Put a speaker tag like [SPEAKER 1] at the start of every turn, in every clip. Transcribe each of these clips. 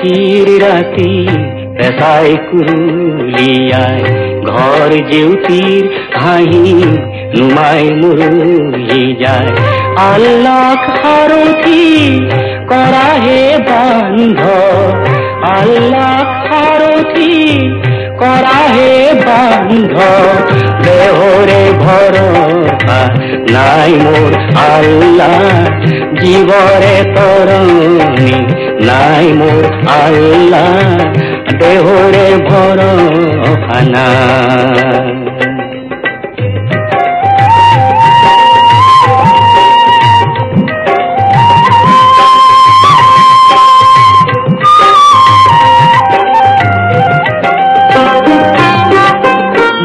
[SPEAKER 1] চিৰ ৰাতি পেচাই কুৰুলিয়াই ঘৰ জেউতিৰ হাঁহি নুমাই মুৰুলি যায়। আল্লাহ সাৰথি কৰাহে বান্ধ, আল্লাহ সাৰথি কৰাহে বান্ধ। দেহৰে ভৰসা নাই মোৰ আল্লাহ জীৱৰে তৰণি নাই মোৰ আল্লাহ দেহৰে ভৰসা নাই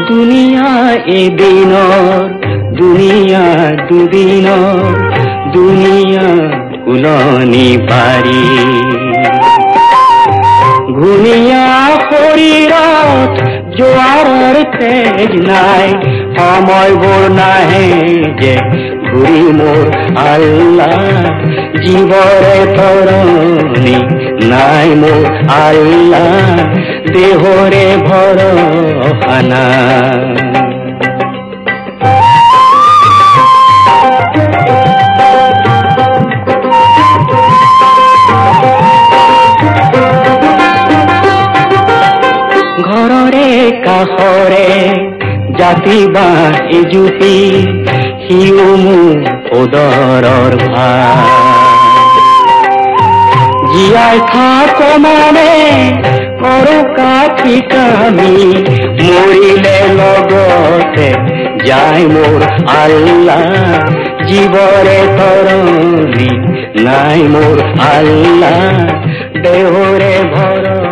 [SPEAKER 1] দুনিয়া এদিনৰ দুনিয়া দুদিনৰ দুনিয়া ফুলনি বাৰী ঘূণীয়া শৰীৰত জোৱাৰৰ তেজ নাই সময়বোৰ নাহে যে ঘূৰি মোৰ আল্লাহ। জীৱৰে তৰণি নাই মোৰ আল্লাহ দেহৰে ভৰসা কাষৰে জাতি বা এজুতি সিও মোৰ উদৰৰ ভাত জীয়াই থাক মানে কৰো কামি মৰিলে লগতে যায় মোৰ আল্লাহ। জীৱৰে তৰণি নাই মোৰ আল্লাহ দেহৰে ভৰ